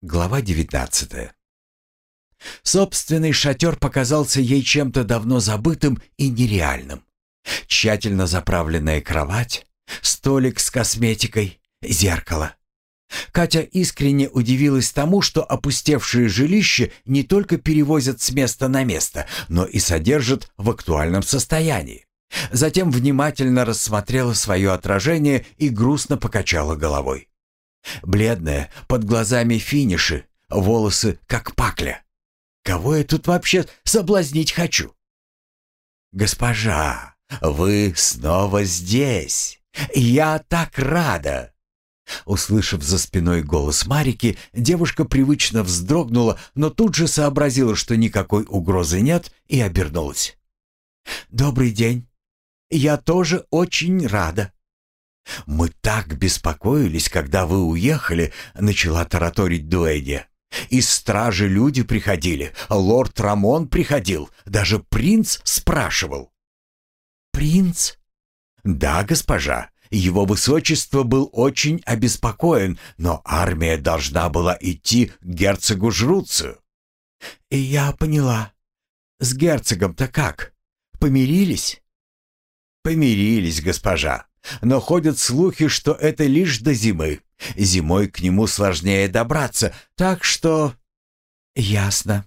Глава 19 Собственный шатер показался ей чем-то давно забытым и нереальным. Тщательно заправленная кровать, столик с косметикой, зеркало. Катя искренне удивилась тому, что опустевшее жилище не только перевозят с места на место, но и содержат в актуальном состоянии. Затем внимательно рассмотрела свое отражение и грустно покачала головой. Бледная, под глазами финиши, волосы как пакля. Кого я тут вообще соблазнить хочу? «Госпожа, вы снова здесь! Я так рада!» Услышав за спиной голос Марики, девушка привычно вздрогнула, но тут же сообразила, что никакой угрозы нет, и обернулась. «Добрый день. Я тоже очень рада». «Мы так беспокоились, когда вы уехали», — начала тараторить Дуэдия. Из стражи люди приходили, лорд Рамон приходил, даже принц спрашивал. «Принц?» «Да, госпожа. Его высочество был очень обеспокоен, но армия должна была идти к герцогу Жруцию». «Я поняла. С герцогом-то как? Помирились?» «Помирились, госпожа. Но ходят слухи, что это лишь до зимы. Зимой к нему сложнее добраться, так что...» «Ясно».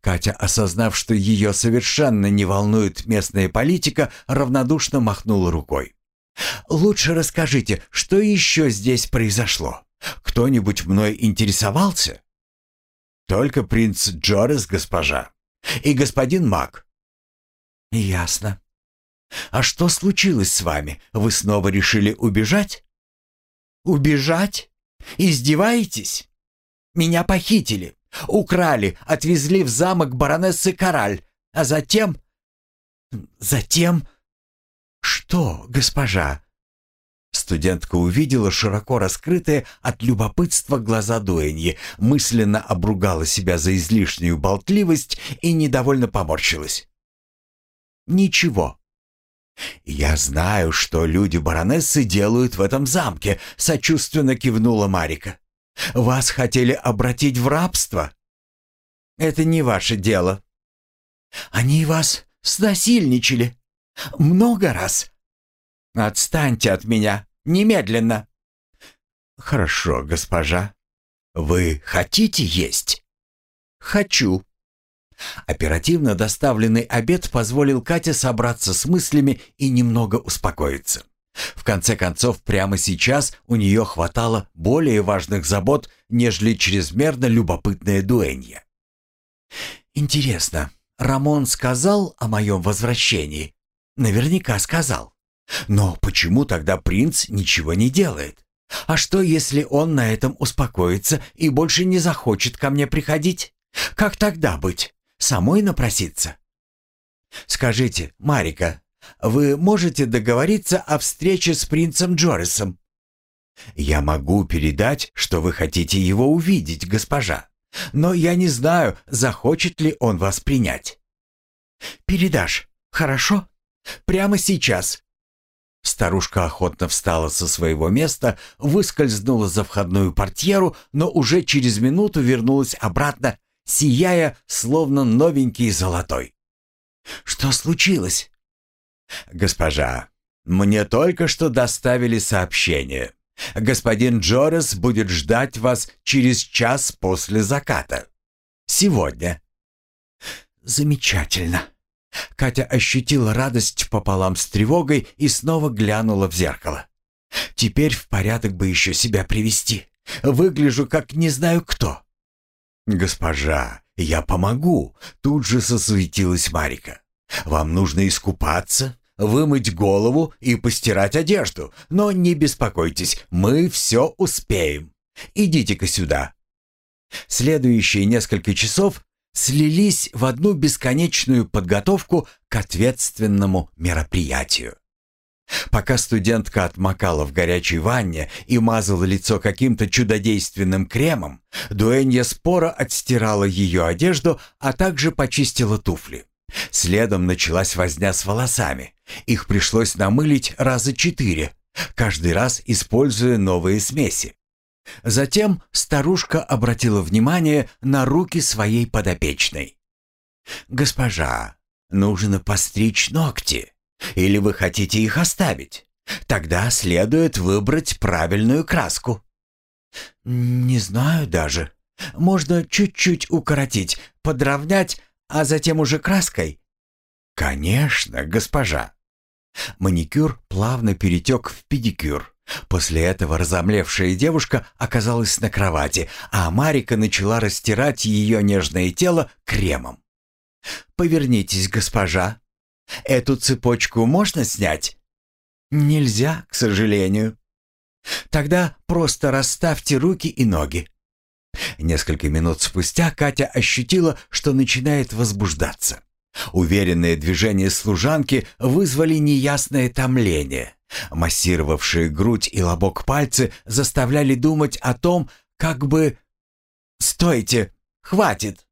Катя, осознав, что ее совершенно не волнует местная политика, равнодушно махнула рукой. «Лучше расскажите, что еще здесь произошло? Кто-нибудь мной интересовался?» «Только принц Джорес, госпожа. И господин Мак». «Ясно. А что случилось с вами? Вы снова решили убежать?» «Убежать? Издеваетесь? Меня похитили, украли, отвезли в замок баронессы Кораль, а затем...» «Затем...» «Что, госпожа?» Студентка увидела широко раскрытые от любопытства глаза Дуэньи, мысленно обругала себя за излишнюю болтливость и недовольно поморщилась. «Ничего. «Я знаю, что люди баронессы делают в этом замке», — сочувственно кивнула Марика. «Вас хотели обратить в рабство?» «Это не ваше дело». «Они вас снасильничали. Много раз». «Отстаньте от меня. Немедленно». «Хорошо, госпожа. Вы хотите есть?» «Хочу», Оперативно доставленный обед позволил Кате собраться с мыслями и немного успокоиться. В конце концов, прямо сейчас у нее хватало более важных забот, нежели чрезмерно любопытное дуэнье. «Интересно, Рамон сказал о моем возвращении?» «Наверняка сказал. Но почему тогда принц ничего не делает? А что, если он на этом успокоится и больше не захочет ко мне приходить? Как тогда быть?» Самой напроситься? Скажите, Марика, вы можете договориться о встрече с принцем Джорисом? Я могу передать, что вы хотите его увидеть, госпожа. Но я не знаю, захочет ли он вас принять. Передашь, хорошо? Прямо сейчас. Старушка охотно встала со своего места, выскользнула за входную портьеру, но уже через минуту вернулась обратно сияя, словно новенький золотой. «Что случилось?» «Госпожа, мне только что доставили сообщение. Господин Джорес будет ждать вас через час после заката. Сегодня». «Замечательно». Катя ощутила радость пополам с тревогой и снова глянула в зеркало. «Теперь в порядок бы еще себя привести. Выгляжу как не знаю кто». «Госпожа, я помогу!» Тут же сосветилась Марика. «Вам нужно искупаться, вымыть голову и постирать одежду. Но не беспокойтесь, мы все успеем. Идите-ка сюда». Следующие несколько часов слились в одну бесконечную подготовку к ответственному мероприятию. Пока студентка отмокала в горячей ванне и мазала лицо каким-то чудодейственным кремом, Дуэнья споро отстирала ее одежду, а также почистила туфли. Следом началась возня с волосами. Их пришлось намылить раза четыре, каждый раз используя новые смеси. Затем старушка обратила внимание на руки своей подопечной. «Госпожа, нужно постричь ногти. Или вы хотите их оставить? Тогда следует выбрать правильную краску». «Не знаю даже. Можно чуть-чуть укоротить, подровнять, а затем уже краской?» «Конечно, госпожа». Маникюр плавно перетек в педикюр. После этого разомлевшая девушка оказалась на кровати, а Марика начала растирать ее нежное тело кремом. «Повернитесь, госпожа. Эту цепочку можно снять?» «Нельзя, к сожалению». «Тогда просто расставьте руки и ноги». Несколько минут спустя Катя ощутила, что начинает возбуждаться. Уверенные движения служанки вызвали неясное томление. Массировавшие грудь и лобок пальцы заставляли думать о том, как бы... «Стойте! Хватит!»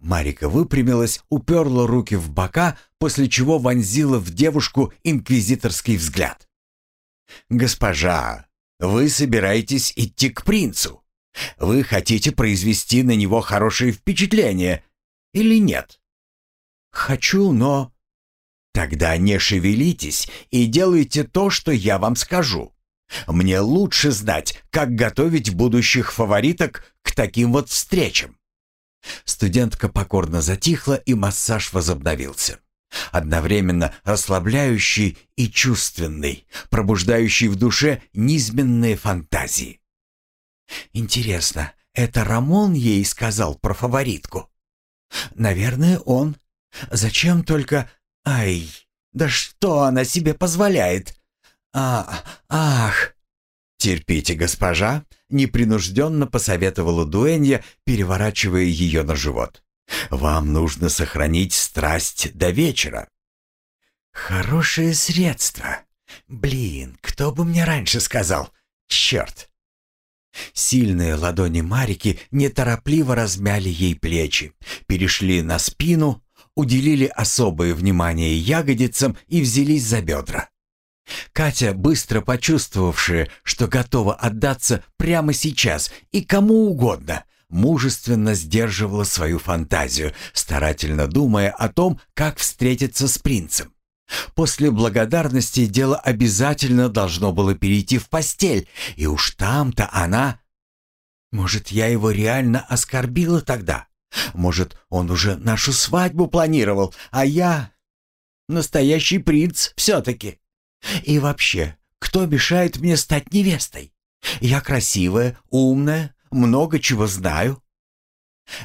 Марика выпрямилась, уперла руки в бока, после чего вонзила в девушку инквизиторский взгляд. «Госпожа, вы собираетесь идти к принцу? Вы хотите произвести на него хорошее впечатление или нет?» «Хочу, но...» «Тогда не шевелитесь и делайте то, что я вам скажу. Мне лучше знать, как готовить будущих фавориток к таким вот встречам». Студентка покорно затихла, и массаж возобновился. Одновременно расслабляющий и чувственный, пробуждающий в душе низменные фантазии. «Интересно, это Рамон ей сказал про фаворитку?» «Наверное, он. Зачем только Ай, да что она себе позволяет? А, ах. Терпите, госпожа, непринужденно посоветовала Дуэнья, переворачивая ее на живот. Вам нужно сохранить страсть до вечера. Хорошее средство. Блин, кто бы мне раньше сказал? Черт! Сильные ладони Марики неторопливо размяли ей плечи, перешли на спину, уделили особое внимание ягодицам и взялись за бедра. Катя, быстро почувствовавшая, что готова отдаться прямо сейчас и кому угодно, мужественно сдерживала свою фантазию, старательно думая о том, как встретиться с принцем. После благодарности дело обязательно должно было перейти в постель, и уж там-то она... Может, я его реально оскорбила тогда? Может, он уже нашу свадьбу планировал, а я... Настоящий принц все-таки. И вообще, кто мешает мне стать невестой? Я красивая, умная, много чего знаю.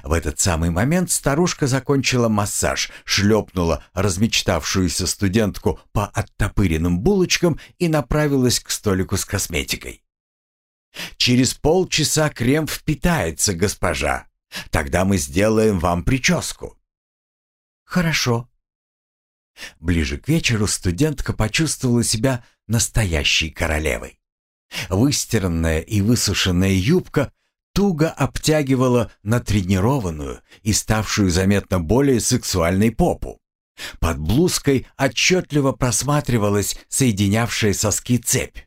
В этот самый момент старушка закончила массаж, шлепнула размечтавшуюся студентку по оттопыренным булочкам и направилась к столику с косметикой. «Через полчаса крем впитается, госпожа. Тогда мы сделаем вам прическу». «Хорошо». Ближе к вечеру студентка почувствовала себя настоящей королевой. Выстиранная и высушенная юбка туго обтягивала натренированную и ставшую заметно более сексуальной попу. Под блузкой отчетливо просматривалась соединявшая соски цепь.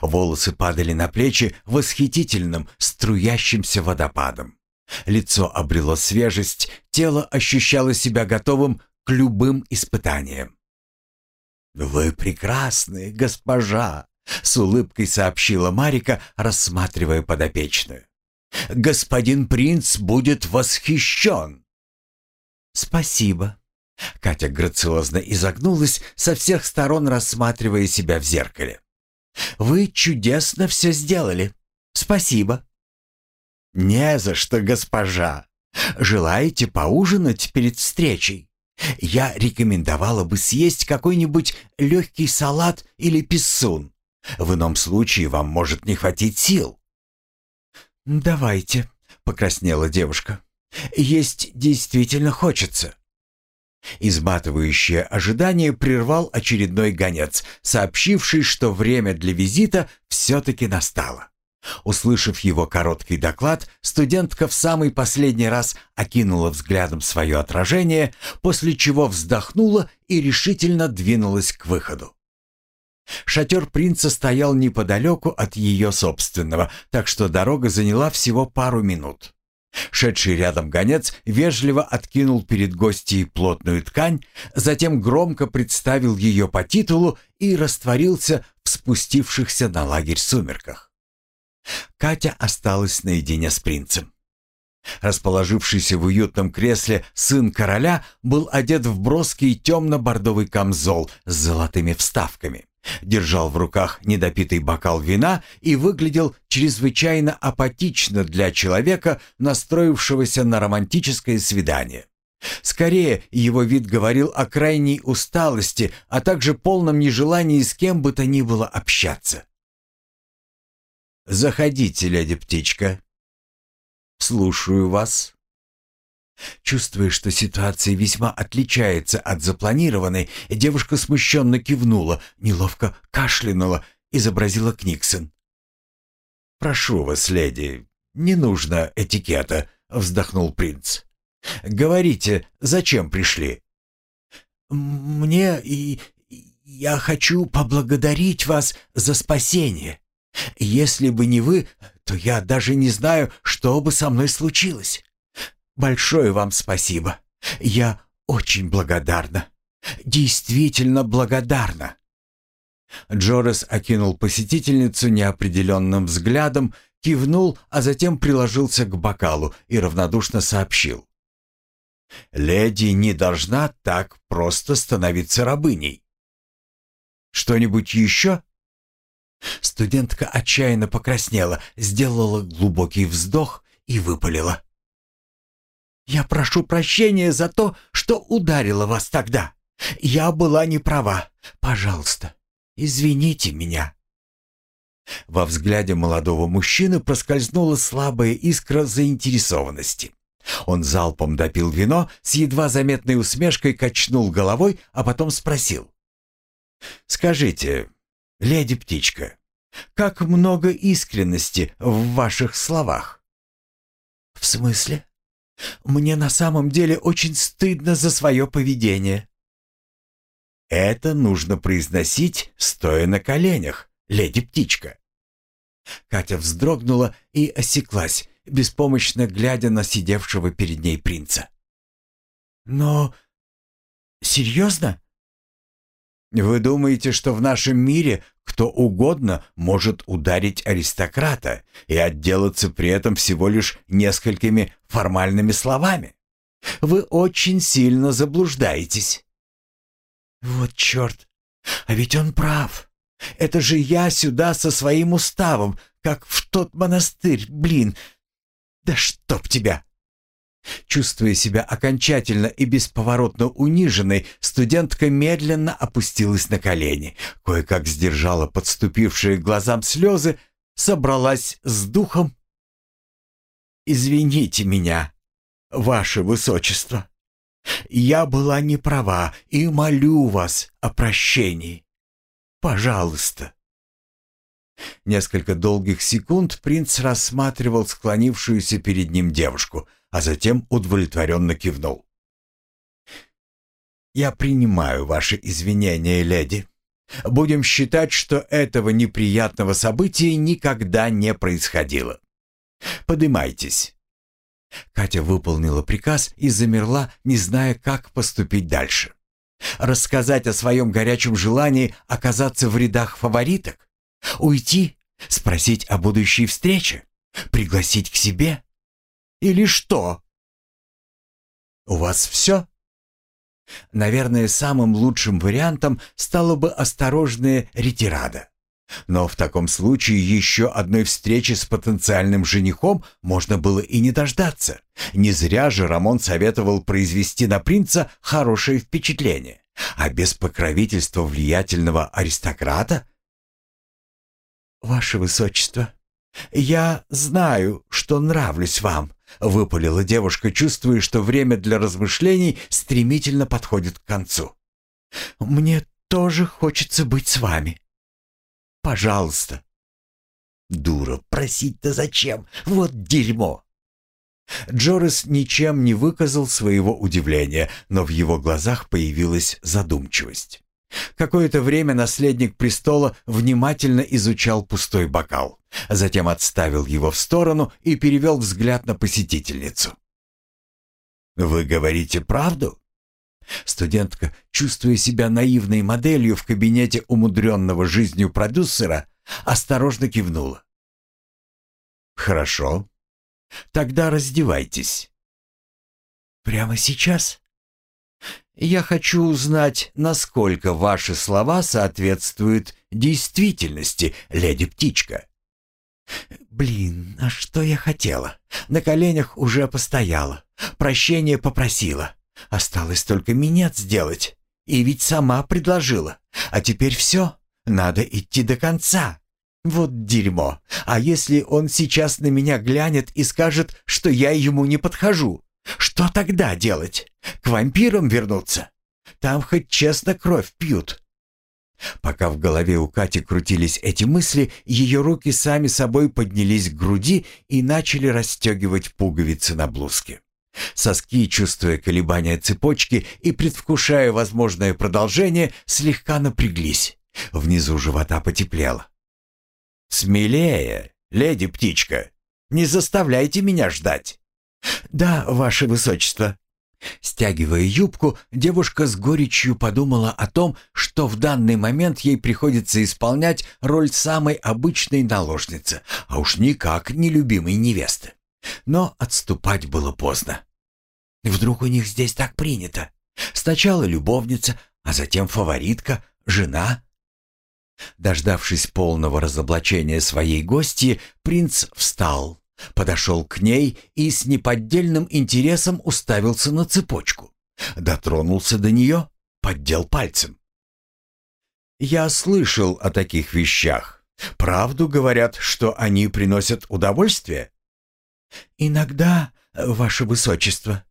Волосы падали на плечи восхитительным струящимся водопадом. Лицо обрело свежесть, тело ощущало себя готовым к любым испытаниям. «Вы прекрасны, госпожа!» — с улыбкой сообщила Марика, рассматривая подопечную. «Господин принц будет восхищен!» «Спасибо!» Катя грациозно изогнулась, со всех сторон рассматривая себя в зеркале. «Вы чудесно все сделали! Спасибо!» «Не за что, госпожа. Желаете поужинать перед встречей? Я рекомендовала бы съесть какой-нибудь легкий салат или писсун. В ином случае вам может не хватить сил». «Давайте», — покраснела девушка. «Есть действительно хочется». Изматывающее ожидание прервал очередной гонец, сообщивший, что время для визита все-таки настало. Услышав его короткий доклад, студентка в самый последний раз окинула взглядом свое отражение, после чего вздохнула и решительно двинулась к выходу. Шатер принца стоял неподалеку от ее собственного, так что дорога заняла всего пару минут. Шедший рядом гонец вежливо откинул перед гостьей плотную ткань, затем громко представил ее по титулу и растворился в спустившихся на лагерь сумерках. Катя осталась наедине с принцем. Расположившийся в уютном кресле сын короля был одет в броский темно-бордовый камзол с золотыми вставками держал в руках недопитый бокал вина и выглядел чрезвычайно апатично для человека, настроившегося на романтическое свидание. Скорее, его вид говорил о крайней усталости, а также полном нежелании с кем бы то ни было общаться. «Заходите, леди птичка». «Слушаю вас». Чувствуя, что ситуация весьма отличается от запланированной, девушка смущенно кивнула, неловко кашлянула, изобразила Книксон. «Прошу вас, леди, не нужно этикета», — вздохнул принц. «Говорите, зачем пришли?» «Мне и я хочу поблагодарить вас за спасение. Если бы не вы, то я даже не знаю, что бы со мной случилось. Большое вам спасибо. Я очень благодарна. Действительно благодарна. Джорес окинул посетительницу неопределенным взглядом, кивнул, а затем приложился к бокалу и равнодушно сообщил. «Леди не должна так просто становиться рабыней». «Что-нибудь еще?» Студентка отчаянно покраснела, сделала глубокий вздох и выпалила. «Я прошу прощения за то, что ударила вас тогда. Я была не права. Пожалуйста, извините меня». Во взгляде молодого мужчины проскользнула слабая искра заинтересованности. Он залпом допил вино, с едва заметной усмешкой качнул головой, а потом спросил. «Скажите, леди птичка, как много искренности в ваших словах?» «В смысле?» Мне на самом деле очень стыдно за свое поведение». «Это нужно произносить, стоя на коленях, леди-птичка». Катя вздрогнула и осеклась, беспомощно глядя на сидевшего перед ней принца. «Но... серьезно?» «Вы думаете, что в нашем мире кто угодно может ударить аристократа и отделаться при этом всего лишь несколькими формальными словами. Вы очень сильно заблуждаетесь. Вот черт, а ведь он прав. Это же я сюда со своим уставом, как в тот монастырь, блин. Да чтоб тебя! Чувствуя себя окончательно и бесповоротно униженной, студентка медленно опустилась на колени, кое-как сдержала подступившие к глазам слезы, собралась с духом. «Извините меня, ваше высочество. Я была не права и молю вас о прощении. Пожалуйста». Несколько долгих секунд принц рассматривал склонившуюся перед ним девушку — а затем удовлетворенно кивнул. «Я принимаю ваши извинения, леди. Будем считать, что этого неприятного события никогда не происходило. Подымайтесь». Катя выполнила приказ и замерла, не зная, как поступить дальше. Рассказать о своем горячем желании оказаться в рядах фавориток? Уйти? Спросить о будущей встрече? Пригласить к себе? Или что?» «У вас все?» Наверное, самым лучшим вариантом стала бы осторожная ретирада. Но в таком случае еще одной встречи с потенциальным женихом можно было и не дождаться. Не зря же Рамон советовал произвести на принца хорошее впечатление. А без покровительства влиятельного аристократа? «Ваше Высочество, я знаю, что нравлюсь вам», — выпалила девушка, чувствуя, что время для размышлений стремительно подходит к концу. «Мне тоже хочется быть с вами. Пожалуйста». «Дура, просить-то зачем? Вот дерьмо!» Джорис ничем не выказал своего удивления, но в его глазах появилась задумчивость. Какое-то время наследник престола внимательно изучал пустой бокал, затем отставил его в сторону и перевел взгляд на посетительницу. «Вы говорите правду?» Студентка, чувствуя себя наивной моделью в кабинете умудренного жизнью продюсера, осторожно кивнула. «Хорошо. Тогда раздевайтесь». «Прямо сейчас?» «Я хочу узнать, насколько ваши слова соответствуют действительности, леди-птичка». «Блин, а что я хотела? На коленях уже постояла, прощения попросила. Осталось только минет сделать. И ведь сама предложила. А теперь все, надо идти до конца. Вот дерьмо. А если он сейчас на меня глянет и скажет, что я ему не подхожу? Что тогда делать? К вампирам вернуться? Там хоть честно кровь пьют. Пока в голове у Кати крутились эти мысли, ее руки сами собой поднялись к груди и начали расстегивать пуговицы на блузке. Соски, чувствуя колебания цепочки и предвкушая возможное продолжение, слегка напряглись. Внизу живота потеплело. «Смелее, леди-птичка! Не заставляйте меня ждать!» «Да, ваше высочество!» Стягивая юбку, девушка с горечью подумала о том, что в данный момент ей приходится исполнять роль самой обычной наложницы, а уж никак не любимой невесты. Но отступать было поздно. Вдруг у них здесь так принято? Сначала любовница, а затем фаворитка, жена. Дождавшись полного разоблачения своей гости, принц встал, подошел к ней и с неподдельным интересом уставился на цепочку. Дотронулся до нее, поддел пальцем. «Я слышал о таких вещах. Правду говорят, что они приносят удовольствие?» «Иногда, ваше высочество».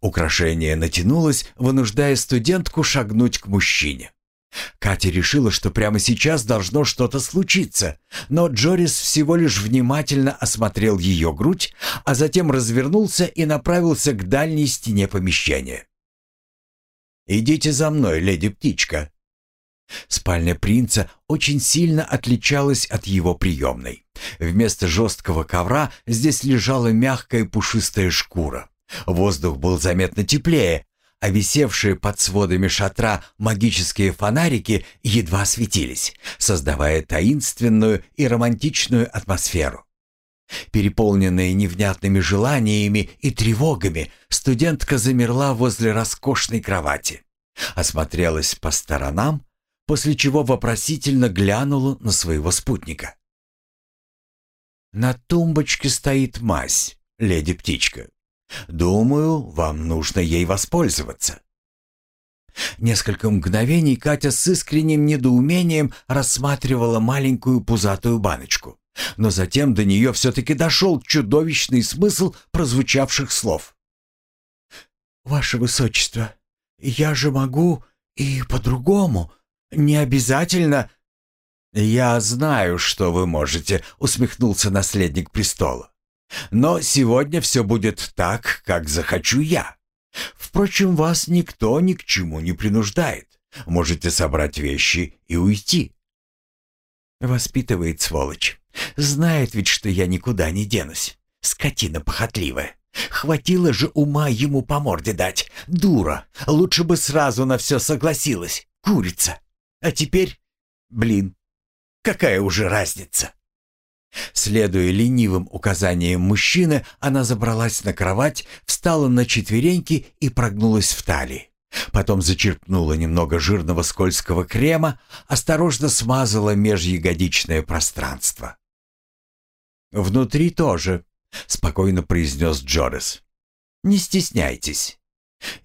Украшение натянулось, вынуждая студентку шагнуть к мужчине. Катя решила, что прямо сейчас должно что-то случиться, но Джорис всего лишь внимательно осмотрел ее грудь, а затем развернулся и направился к дальней стене помещения. «Идите за мной, леди-птичка», Спальня принца очень сильно отличалась от его приемной. Вместо жесткого ковра здесь лежала мягкая пушистая шкура. Воздух был заметно теплее, а висевшие под сводами шатра магические фонарики едва светились, создавая таинственную и романтичную атмосферу. Переполненная невнятными желаниями и тревогами, студентка замерла возле роскошной кровати. Осмотрелась по сторонам, после чего вопросительно глянула на своего спутника. «На тумбочке стоит мазь, леди-птичка. Думаю, вам нужно ей воспользоваться». Несколько мгновений Катя с искренним недоумением рассматривала маленькую пузатую баночку. Но затем до нее все-таки дошел чудовищный смысл прозвучавших слов. «Ваше Высочество, я же могу и по-другому. Не обязательно...» «Я знаю, что вы можете», — усмехнулся наследник престола. Но сегодня все будет так, как захочу я. Впрочем, вас никто ни к чему не принуждает. Можете собрать вещи и уйти. Воспитывает сволочь. Знает ведь, что я никуда не денусь. Скотина похотливая. Хватило же ума ему по морде дать. Дура. Лучше бы сразу на все согласилась. Курица. А теперь... Блин. Какая уже разница? Следуя ленивым указаниям мужчины, она забралась на кровать, встала на четвереньки и прогнулась в талии. Потом зачерпнула немного жирного скользкого крема, осторожно смазала межягодичное пространство. «Внутри тоже», — спокойно произнес Джорис. «Не стесняйтесь».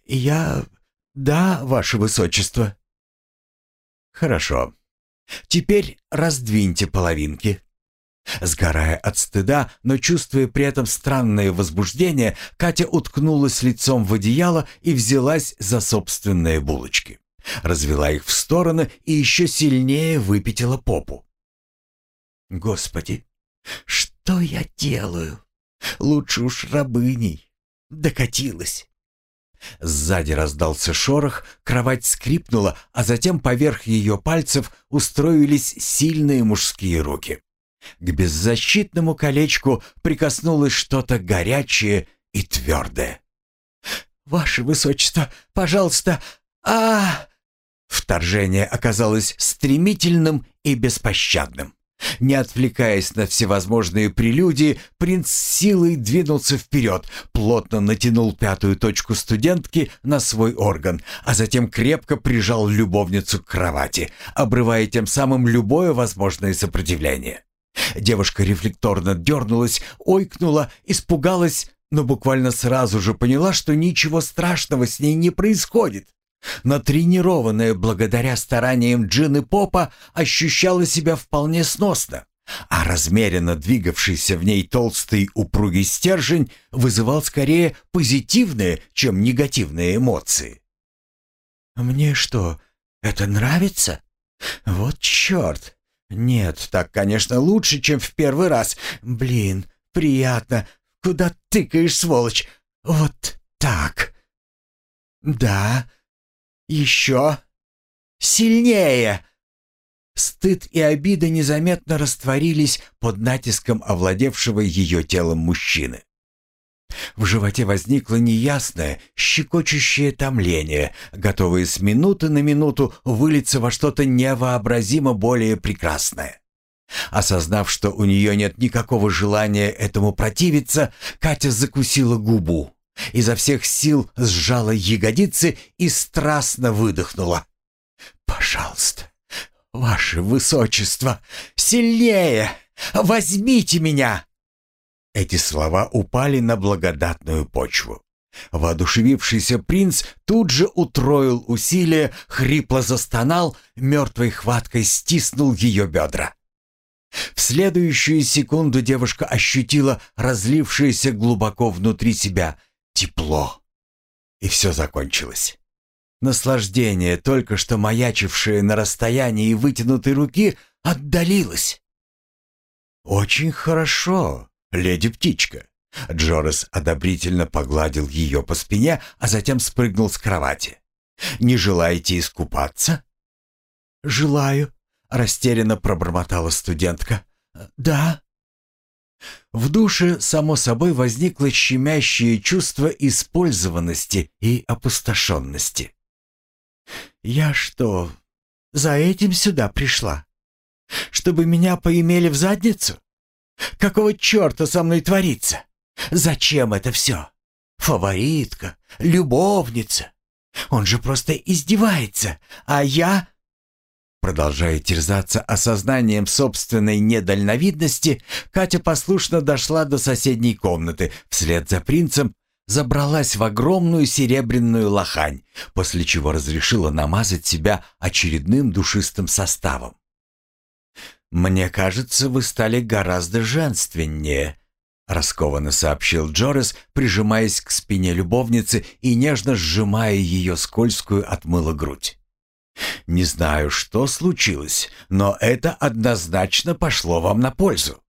«Я... да, ваше высочество». «Хорошо. Теперь раздвиньте половинки». Сгорая от стыда, но чувствуя при этом странное возбуждение, Катя уткнулась лицом в одеяло и взялась за собственные булочки. Развела их в стороны и еще сильнее выпятила попу. «Господи, что я делаю? Лучше уж рабыней. Докатилась». Сзади раздался шорох, кровать скрипнула, а затем поверх ее пальцев устроились сильные мужские руки. К беззащитному колечку прикоснулось что-то горячее и твердое. «Ваше Высочество, пожалуйста, а, Вторжение оказалось стремительным и беспощадным. Не отвлекаясь на всевозможные прелюдии, принц силой двинулся вперед, плотно натянул пятую точку студентки на свой орган, а затем крепко прижал любовницу к кровати, обрывая тем самым любое возможное сопротивление. Девушка рефлекторно дернулась, ойкнула, испугалась, но буквально сразу же поняла, что ничего страшного с ней не происходит. Натренированная благодаря стараниям Джины Попа ощущала себя вполне сносно, а размеренно двигавшийся в ней толстый упругий стержень вызывал скорее позитивные, чем негативные эмоции. «Мне что, это нравится? Вот черт! Нет, так, конечно, лучше, чем в первый раз. Блин, приятно. Куда тыкаешь, сволочь? Вот так. Да, еще! Сильнее!» Стыд и обида незаметно растворились под натиском овладевшего ее телом мужчины. В животе возникло неясное, щекочущее томление, готовое с минуты на минуту вылиться во что-то невообразимо более прекрасное. Осознав, что у нее нет никакого желания этому противиться, Катя закусила губу. Изо всех сил сжала ягодицы и страстно выдохнула. «Пожалуйста, ваше высочество, сильнее! Возьмите меня!» Эти слова упали на благодатную почву. Воодушевившийся принц тут же утроил усилия, хрипло застонал, мертвой хваткой стиснул ее бедра. В следующую секунду девушка ощутила разлившееся глубоко внутри себя тепло. И все закончилось. Наслаждение, только что маячившее на расстоянии вытянутой руки, отдалилось. «Очень хорошо, леди-птичка». Джорес одобрительно погладил ее по спине, а затем спрыгнул с кровати. «Не желаете искупаться?» «Желаю», — растерянно пробормотала студентка. «Да». В душе, само собой, возникло щемящее чувство использованности и опустошенности. «Я что, за этим сюда пришла? Чтобы меня поимели в задницу? Какого черта со мной творится? Зачем это все? Фаворитка, любовница. Он же просто издевается, а я Продолжая терзаться осознанием собственной недальновидности, Катя послушно дошла до соседней комнаты, вслед за принцем забралась в огромную серебряную лохань, после чего разрешила намазать себя очередным душистым составом. «Мне кажется, вы стали гораздо женственнее», — раскованно сообщил Джорес, прижимаясь к спине любовницы и нежно сжимая ее скользкую от мыла грудь. Не знаю, что случилось, но это однозначно пошло вам на пользу.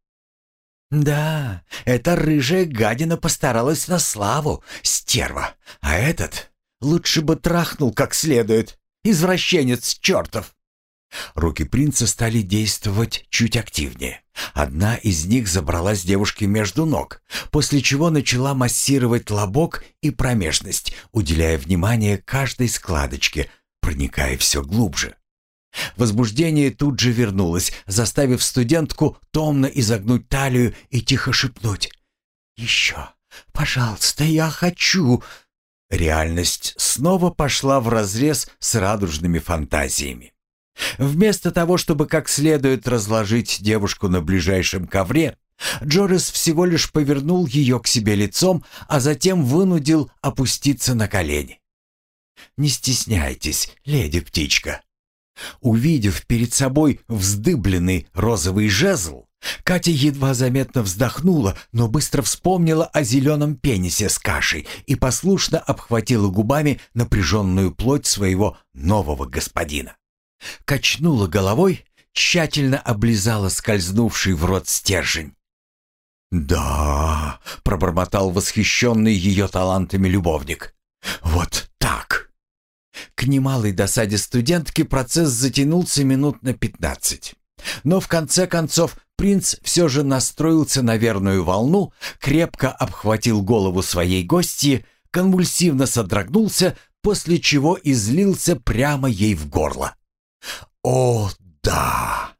Да, эта рыжая гадина постаралась на славу, стерва. А этот лучше бы трахнул как следует. Извращенец чертов. Руки принца стали действовать чуть активнее. Одна из них забралась девушке между ног, после чего начала массировать лобок и промежность, уделяя внимание каждой складочке, проникая все глубже. Возбуждение тут же вернулось, заставив студентку томно изогнуть талию и тихо шепнуть. «Еще, пожалуйста, я хочу!» Реальность снова пошла вразрез с радужными фантазиями. Вместо того, чтобы как следует разложить девушку на ближайшем ковре, Джорис всего лишь повернул ее к себе лицом, а затем вынудил опуститься на колени. Не стесняйтесь, леди-птичка». Увидев перед собой вздыбленный розовый жезл, Катя едва заметно вздохнула, но быстро вспомнила о зеленом пенисе с кашей и послушно обхватила губами напряженную плоть своего нового господина. Качнула головой, тщательно облизала скользнувший в рот стержень. «Да», — пробормотал восхищенный ее талантами любовник, вот К немалой досаде студентки процесс затянулся минут на пятнадцать. Но в конце концов принц все же настроился на верную волну, крепко обхватил голову своей гости, конвульсивно содрогнулся, после чего излился прямо ей в горло. «О, да!»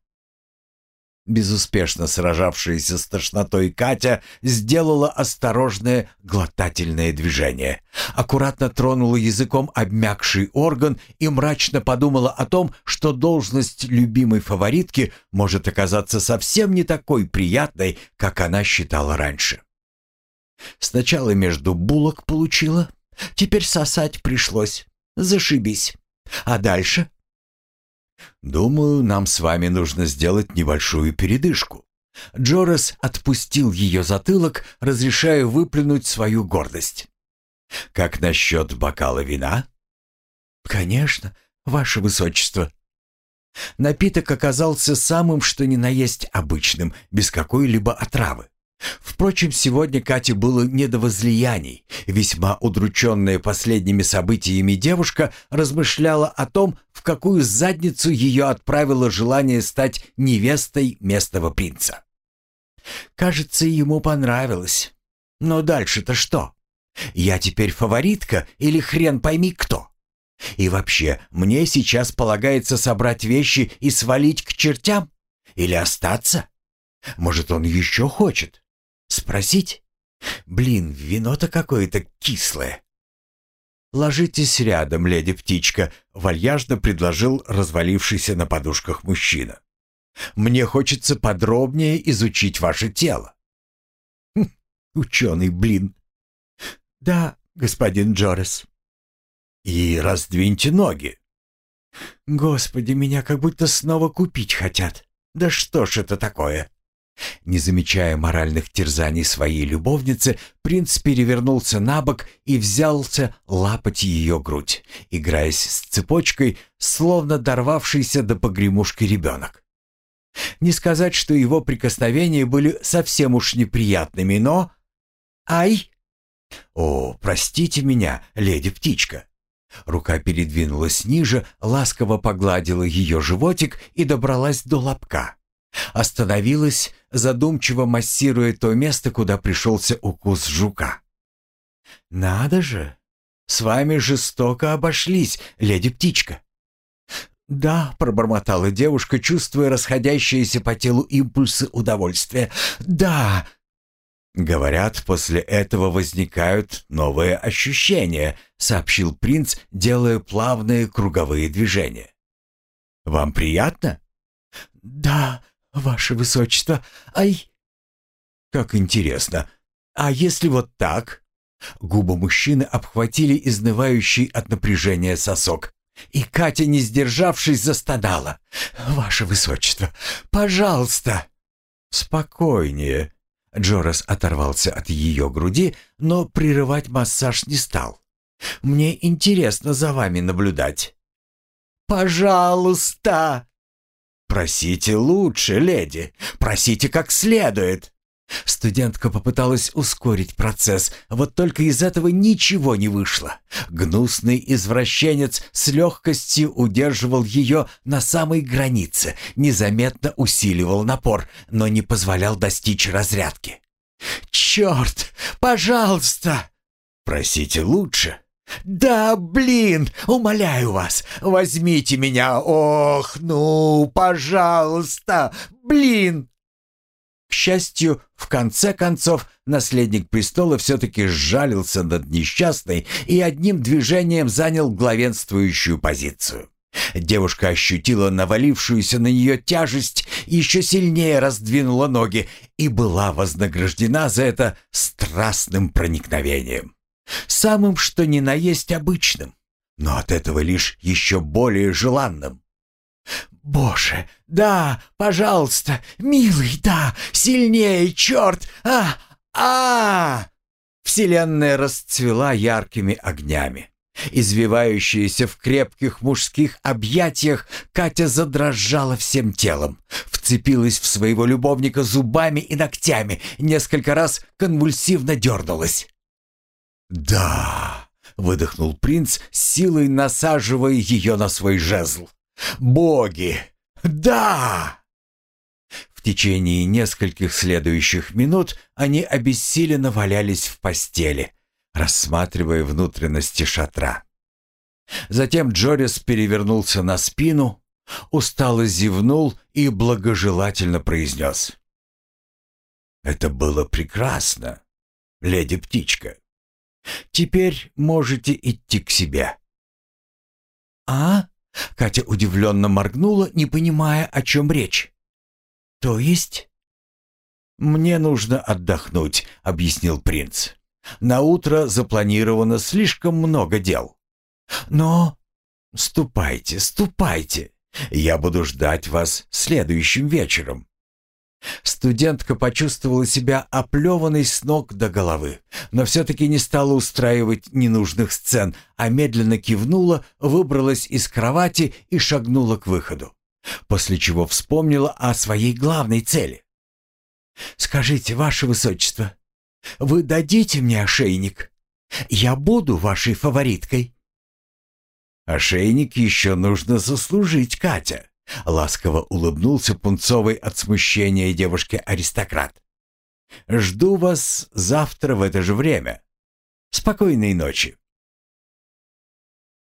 Безуспешно сражавшаяся с тошнотой Катя сделала осторожное глотательное движение. Аккуратно тронула языком обмякший орган и мрачно подумала о том, что должность любимой фаворитки может оказаться совсем не такой приятной, как она считала раньше. Сначала между булок получила, теперь сосать пришлось. Зашибись. А дальше? «Думаю, нам с вами нужно сделать небольшую передышку». Джорес отпустил ее затылок, разрешая выплюнуть свою гордость. «Как насчет бокала вина?» «Конечно, ваше высочество». Напиток оказался самым что ни на есть обычным, без какой-либо отравы. Впрочем, сегодня Кате было не до возлияний. Весьма удрученная последними событиями девушка размышляла о том, в какую задницу ее отправило желание стать невестой местного принца. Кажется, ему понравилось. Но дальше-то что? Я теперь фаворитка или хрен пойми кто? И вообще, мне сейчас полагается собрать вещи и свалить к чертям? Или остаться? Может, он еще хочет? Спросить? Блин, вино-то какое-то кислое. «Ложитесь рядом, леди-птичка», — вальяжно предложил развалившийся на подушках мужчина. «Мне хочется подробнее изучить ваше тело». Хм, «Ученый, блин». «Да, господин Джорес». «И раздвиньте ноги». «Господи, меня как будто снова купить хотят. Да что ж это такое?» Не замечая моральных терзаний своей любовницы, принц перевернулся на бок и взялся лапать ее грудь, играясь с цепочкой, словно дорвавшийся до погремушки ребенок. Не сказать, что его прикосновения были совсем уж неприятными, но... Ай! О, простите меня, леди-птичка. Рука передвинулась ниже, ласково погладила ее животик и добралась до лобка. Остановилась, задумчиво массируя то место, куда пришелся укус жука. «Надо же! С вами жестоко обошлись, леди-птичка!» «Да», — пробормотала девушка, чувствуя расходящиеся по телу импульсы удовольствия. «Да!» «Говорят, после этого возникают новые ощущения», — сообщил принц, делая плавные круговые движения. «Вам приятно?» «Да», «Ваше высочество, ай!» «Как интересно! А если вот так?» Губы мужчины обхватили изнывающий от напряжения сосок. И Катя, не сдержавшись, застонала. «Ваше высочество, пожалуйста!» «Спокойнее!» Джорас оторвался от ее груди, но прерывать массаж не стал. «Мне интересно за вами наблюдать». «Пожалуйста!» «Просите лучше, леди. Просите как следует». Студентка попыталась ускорить процесс, вот только из этого ничего не вышло. Гнусный извращенец с легкостью удерживал ее на самой границе, незаметно усиливал напор, но не позволял достичь разрядки. «Черт! Пожалуйста!» «Просите лучше!» «Да, блин, умоляю вас, возьмите меня, ох, ну, пожалуйста, блин!» К счастью, в конце концов, наследник престола все-таки сжалился над несчастной и одним движением занял главенствующую позицию. Девушка ощутила навалившуюся на нее тяжесть, еще сильнее раздвинула ноги и была вознаграждена за это страстным проникновением. Самым что ни на есть обычным, но от этого лишь еще более желанным. «Боже, да, пожалуйста, милый, да, сильнее, черт! А, а, Вселенная расцвела яркими огнями. Извивающаяся в крепких мужских объятиях, Катя задрожала всем телом, вцепилась в своего любовника зубами и ногтями, несколько раз конвульсивно дернулась. «Да, выдохнул принц, силой насаживая ее на свой жезл. «Боги! Да!» В течение нескольких следующих минут они обессиленно валялись в постели, рассматривая внутренности шатра. Затем Джорис перевернулся на спину, устало зевнул и благожелательно произнес. «Это было прекрасно, леди-птичка. Теперь можете идти к себе». «А?» — Катя удивленно моргнула, не понимая, о чем речь. «То есть?» «Мне нужно отдохнуть», — объяснил принц. «На утро запланировано слишком много дел». «Но...» «Ступайте, ступайте. Я буду ждать вас следующим вечером». Студентка почувствовала себя оплеванной с ног до головы, но все-таки не стала устраивать ненужных сцен, а медленно кивнула, выбралась из кровати и шагнула к выходу, после чего вспомнила о своей главной цели. «Скажите, ваше высочество, вы дадите мне ошейник? Я буду вашей фавориткой». «Ошейник еще нужно заслужить, Катя», — ласково улыбнулся пунцовый от смущения девушке-аристократ. «Жду вас завтра в это же время. Спокойной ночи».